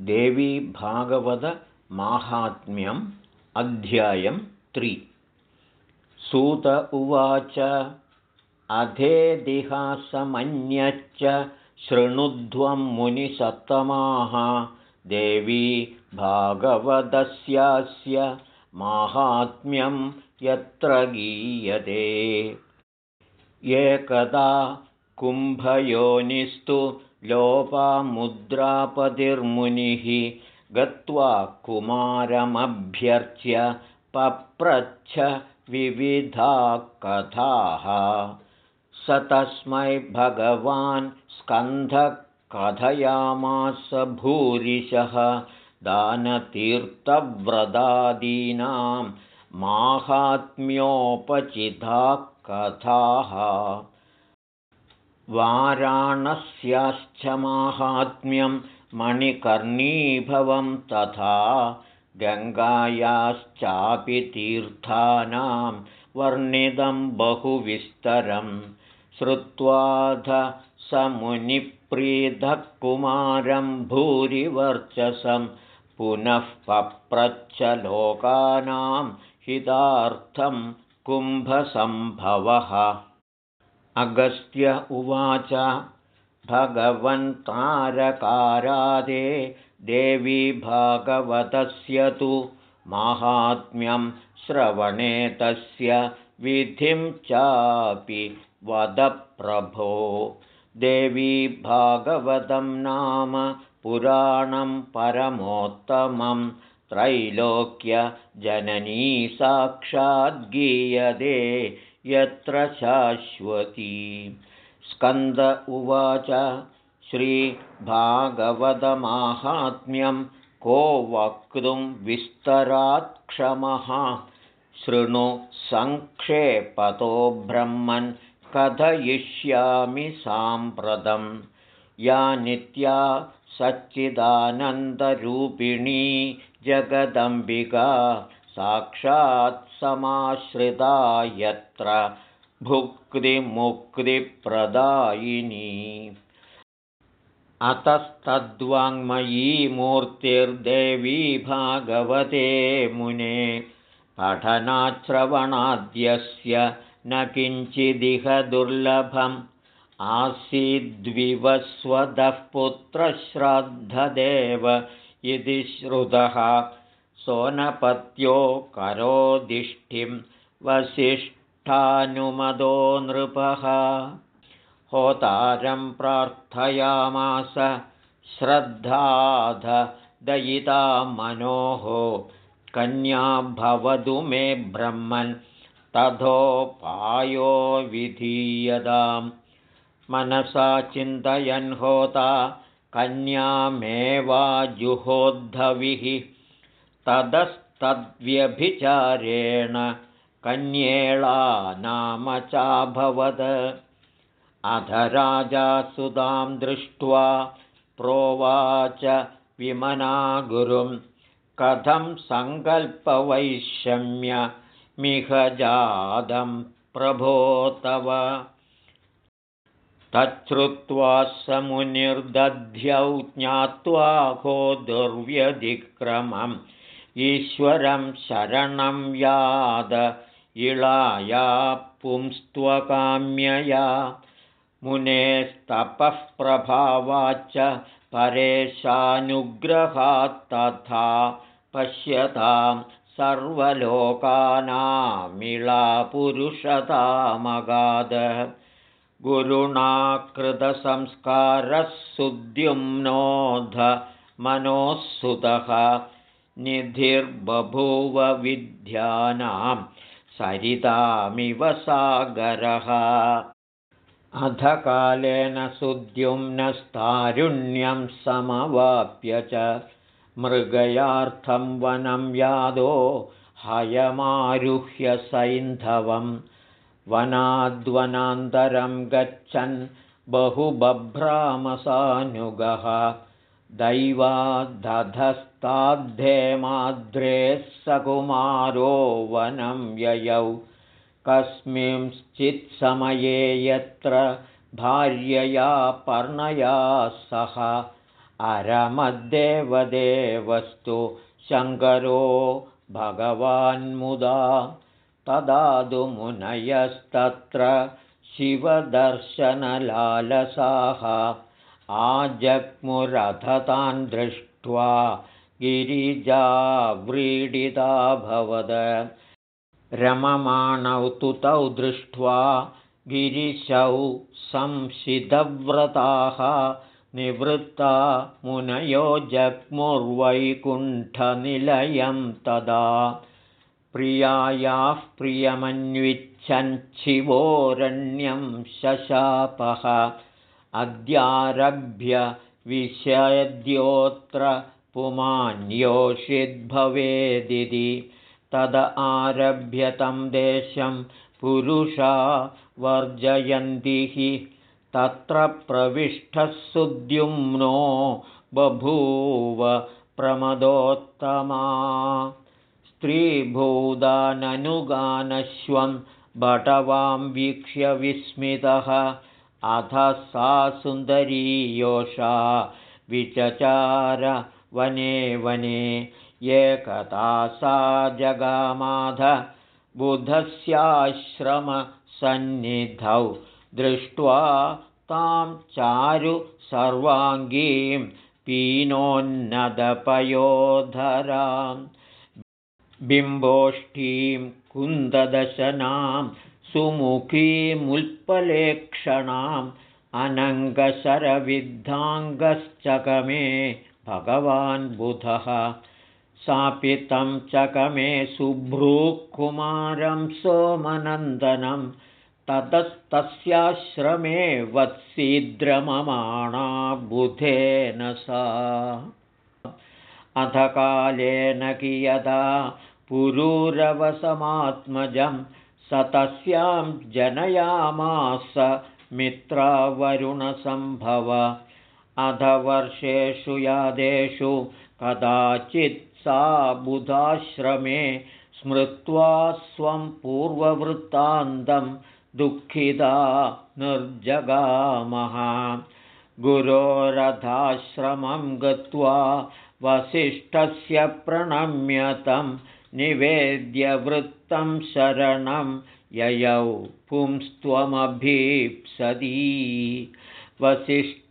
देवी भागवतमाहात्म्यम् अध्यायं त्रि। सूत उवाच अधेदिहासमन्यच्च शृणुध्वं मुनिसत्तमाः। देवी भागवतस्यास्य माहात्म्यं यत्र गीयते। एकदा कुम्भयोनिस्तु लोपामुद्रापतिर्मुनिः गत्वा कुमारमभ्यर्च्य पप्रच्छ विविधा कथाः। स तस्मै भगवान् स्कन्धः कथयामास भूरिशः दानतीर्थव्रतादीनां माहात्म्योपचिता कथाः वाराणस्याश्च माहात्म्यं मणिकर्णीभवं तथा गङ्गायाश्चापि तीर्थानां वर्णितं बहुविस्तरं श्रुत्वाध स मुनिप्रीतः कुमारं भूरिवर्चसं पुनः पप्रच्छ लोकानां हितार्थं कुम्भसम्भवः अगस्त्य उवाच भगवन्तारकारादे देवी भागवतस्य तु माहात्म्यं श्रवणे तस्य विधिं चापि वदप्रभो। देवी भागवतं नाम पुराणं परमोत्तमं त्रैलोक्यजननी साक्षाद्गीयते यत्र शाश्वती। स्कन्द उवाच श्रीभागवतमाहात्म्यं को वक्तुं विस्तरात् क्षमः शृणु सङ्क्षेपतो ब्रह्मन् कथयिष्यामि साम्प्रतं। या नित्या सच्चिदानन्दरूपिणी जगदम्बिका साक्षात् समाश्रिता यत्र भुक्तिमुक्तिप्रदायिनी। अतस्तद्वाङ्मयी मूर्तिर्देवी भागवते मुने। पठनाश्रवणाद्यस्य न किञ्चिदिह दुर्लभम्। आसीद्विवस्वदः पुत्रश्राद्धदेव इति श्रुतः सोनपत्यो करोदिष्टिं वसिष्ठानुमदो नृपः। होतारं प्रार्थयामास श्रद्धाध दयिता मनोः। कन्या भवतु मे ब्रह्मन् तथोपायो विधीयतां मनसा चिन्तयन् होता कन्यामेवाजुहोद्धविः ततस्तद्व्यभिचारेण कन्येळा नाम चाभवद अध राजा सुधां दृष्ट्वा प्रोवाच विमना गुरुं कथं सङ्कल्पवैषम्यमिह प्रभो तव तच्छ्रुत्वा स मुनिर्दध्यौ ज्ञात्वा को दुर्व्यधिक्रमम् ईश्वरं शरणं याद इळाया पुंस्त्वकाम्यया मुनेस्तपः प्रभावाच्च परेशानुग्रहात्तथा पश्यतां सर्वलोकानामिळापुरुषतामगाद गुरुणा कृतसंस्कारः सुद्युम्नोध मनोःसुतः निधिर्बभूव विद्यानां सरितामिव सागरः। अधकालेन सुद्युम्नस्तारुण्यं समवाप्य च मृगयार्थं वनं यादो हयमारुह्य सैन्धवं वनाद्वनान्तरं गच्छन् बहुबभ्रामसानुगः दैवादधस्ताद्धेमाद्रेः सकुमारो वनं ययौ। कस्मिंश्चित्समये यत्र भार्यया पर्णया सह अरमद्देवदेवस्तु शङ्करो भगवान्मुदा। तदादुमुनयस्तत्र शिवदर्शनलालसाः। आजग्मुरथतान् दृष्ट्वा गिरिजा व्रीडिताभवद रममाणौ तु तौ दृष्ट्वा गिरिशौ संशितव्रताः निवृत्ता मुनयो जग्मुर्वैकुण्ठनिलयं तदा। प्रियायाः प्रियमन्विच्छञ्छिवोरण्यं शशापः। अद्यारभ्य विषयद्योऽत्र पुमान्योषिद्भवेदिति। तद आरभ्य तं देशं पुरुषा वर्जयन्ति हि। तत्र प्रविष्टः सुद्युम्नो बभूव प्रमदोत्तमा। स्त्रीभूदाननुगानश्वं बटवां वीक्ष्य विस्मितः। अथ सा सुन्दरी योषा विचचार वने वने एकता सा जगामाध। बुधस्याश्रमसन्निधौ दृष्ट्वा तां चारु सर्वाङ्गीं पीनोन्नदपयोधरां। बिम्बोष्ठीं कुन्ददशनां सुमुखीमुल्पलेक्षणाम् अनङ्गशरविद्धाङ्गश्चकमे भगवान् बुधः। सापितं चकमे शुभ्रूकुमारं सोमनन्दनं। ततस्तस्याश्रमे वत्सीद्रममाणा बुधेन सा। अथ कालेन कियदा पुरूरवसमात्मजं स तस्यां जनयामास मित्रावरुणसम्भव अधवर्षेषु यादेषु कदाचित् सा बुधाश्रमे स्मृत्वा स्वं पूर्ववृत्तान्तं दुःखिता निर्जगामः। गुरोरथाश्रमं गत्वा वसिष्ठस्य प्रणम्यतं निवेद्यवृत्तं शरणं ययौ पुंस्त्वमभीप्सदी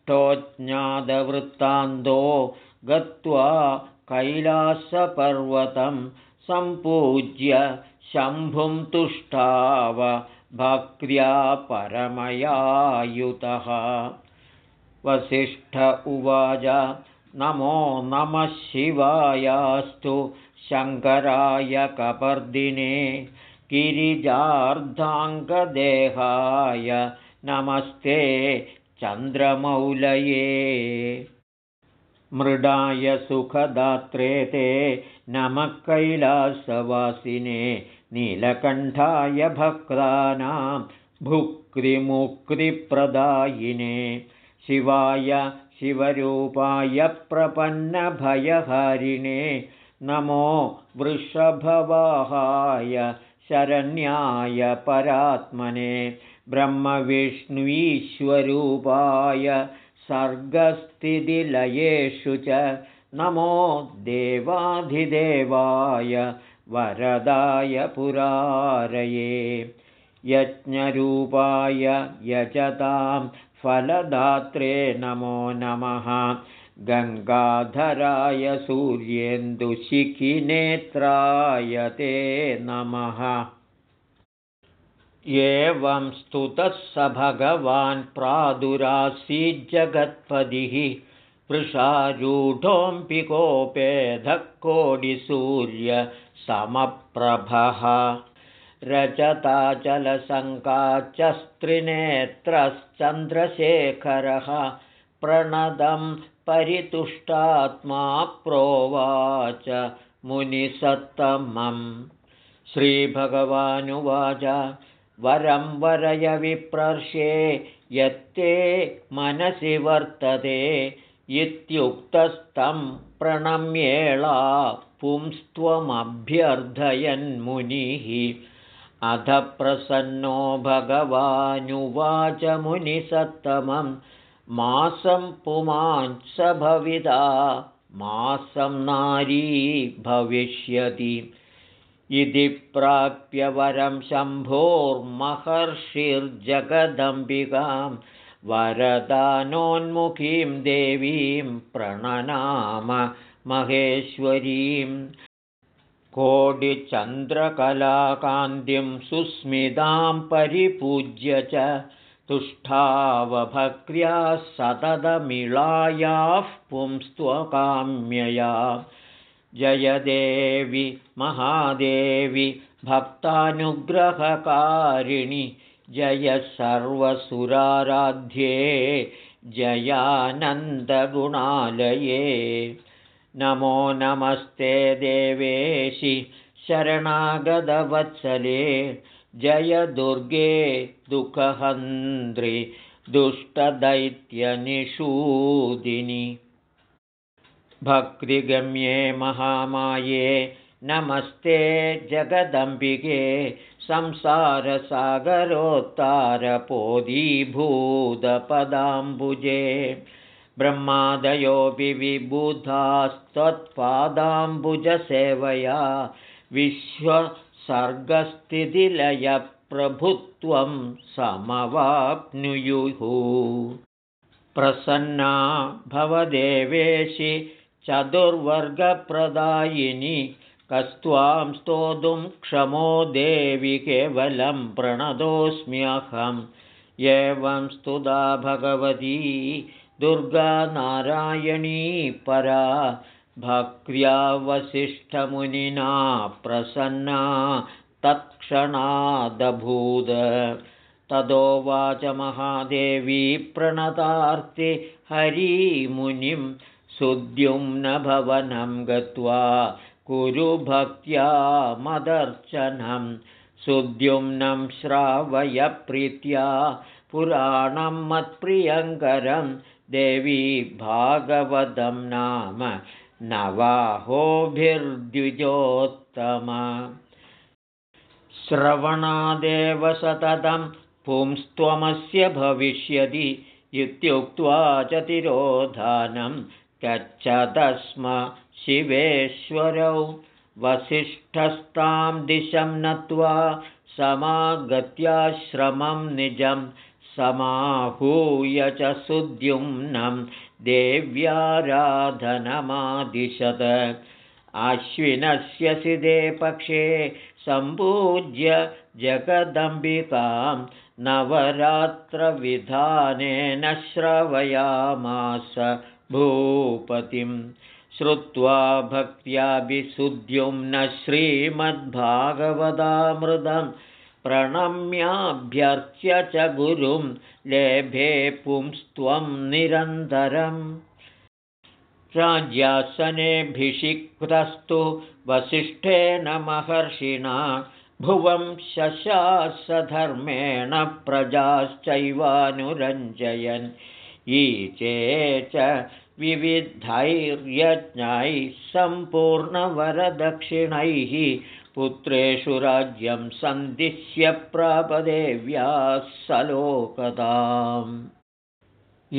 वसिष्ठोज्ञातवृत्तान्तो गत्वा कैलासपर्वतं सम्पूज्य शम्भुं तुष्टाव भक्त्या परमयायुतः। वसिष्ठ उवाच नमो नमः शिवायास्तु शङ्कराय कपर्दिने गिरिजार्धाङ्गदेहाय नमस्ते चन्द्रमौलये। मृडाय सुखदात्रे ते नमः कैलासवासिने नीलकण्ठाय भक्तानां भुक्तिमुक्तिप्रदायिने। शिवाय शिवरूपाय प्रपन्नभयहारिणे नमो वृषभवाहाय शरण्याय परात्मने ब्रह्मविष्णुवीश्वरूपाय सर्गस्थितिलयेषु च नमो देवाधिदेवाय वरदाय पुरारये। यज्ञरूपाय यजतां फलदात्रे नमो नमः। गङ्गाधराय सूर्येन्दुशिखिनेत्राय ते नमः एवं स्तुतः स भगवान् प्रादुरासीज्जगत्पदिः वृषारूढोऽम्पिकोपेधः कोडिसूर्यसमप्रभः रजताचलसङ्काचस्त्रिनेत्रश्चन्द्रशेखरः प्रणदं परितुष्टात्मा प्रोवाच मुनिसत्तमं श्रीभगवानुवाच वरं वरय विप्रर्षे यत्ते मनसि वर्तते इत्युक्तस्तं प्रणम्येळा पुंस्त्वमभ्यर्थयन्मुनिः अध प्रसन्नो भगवानुवाच मुनिसत्तमं। मासं पुमांस भविता मासं नारी भविष्यति इति प्राप्य वरं शम्भोर्महर्षिर्जगदम्बिकां वरदानोन्मुखीं देवीं प्रणनाम महेश्वरीं कोटिचन्द्रकलाकान्तिं सुस्मितां परिपूज्य च तुष्टावभक्र्या सततमिळायाः पुंस्त्वकाम्यया जयदेवि महादेवि भक्तानुग्रहकारिणि। जय सर्वसुराराध्ये। जयानन्दगुणालये। नमो नमस्ते देवेशि शरणागतवत्सले। जय दुर्गे दुःखहन्द्रि दुष्टदैत्यनिषूदिनि भक्तिगम्ये महामाये नमस्ते जगदम्बिके संसारसागरोत्तारपोदीभूतपदाम्बुजे ब्रह्मादयोऽपि विबुधास्त्वत्पादाम्बुजसेवया विश्वसर्गस्थितिलयप्रभुत्वं समवाप्नुयुः प्रसन्ना भवदेवेशि चतुर्वर्गप्रदायिनि कस्त्वां स्तोतुं क्षमो देवि केवलं प्रणतोऽस्म्यहम् एवं स्तुता भगवती दुर्गानारायणी परा भक्र्यावसिष्ठमुनिना प्रसन्ना तत्क्षणादभूद। तदोवाच महादेवी प्रणतार्ति हरिमुनिं सुद्युम्नभवनं गत्वा कुरु भक्त्या मदर्चनं। सुद्युम्नं श्रावयप्रीत्या पुराणं मत्प्रियङ्करं। देवी भागवतं नाम नवाहोभिर्द्विजोत्तम। श्रवणादेव सततं पुंस्त्वमस्य भविष्यति इत्युक्त्वा च तिरोधानं गच्छतस्म शिवेश्वरौ वसिष्ठस्तां दिशं नत्वा समागत्याश्रमं निजं समाहूय च सुद्युम्नं देव्याराधनमादिशत। आश्विनस्य सिदे पक्षे सम्पूज्य जगदम्बिकां नवरात्रविधानेन श्रवयामास भूपतिं श्रुत्वा भक्त्याभिशुद्ध्युं न श्रीमद्भागवतामृतं प्रणम्याभ्यर्च्य च गुरुं लेभे पुंस्त्वं निरन्तरम् राज्यासनेभिषिक्तस्तु वसिष्ठेन महर्षिणा भुवं शशासधर्मेण प्रजाश्चैवानुरञ्जयन् ईचे च विविधैर्यज्ञैः सम्पूर्णवरदक्षिणैः पुत्रेषु राज्यं सन्दिश्य प्रापदेव्याः सलोकताम्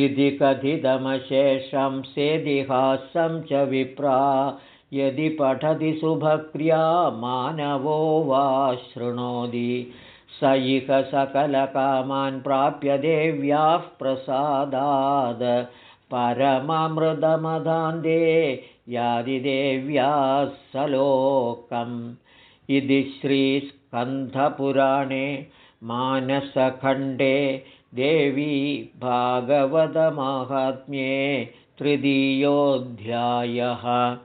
इति कथितमशेषं सेदिहासं च विप्रा यदि पठति सुभक्र्या मानवो वा शृणोति स इह सकलकामान् प्राप्य देव्याः प्रसादाद्। परममृदमदान्ते यादिदेव्याः सलोकम्। इति श्रीस्कन्धपुराणे मानसखण्डे देवी भागवतमाहात्म्ये तृतीयोऽध्यायः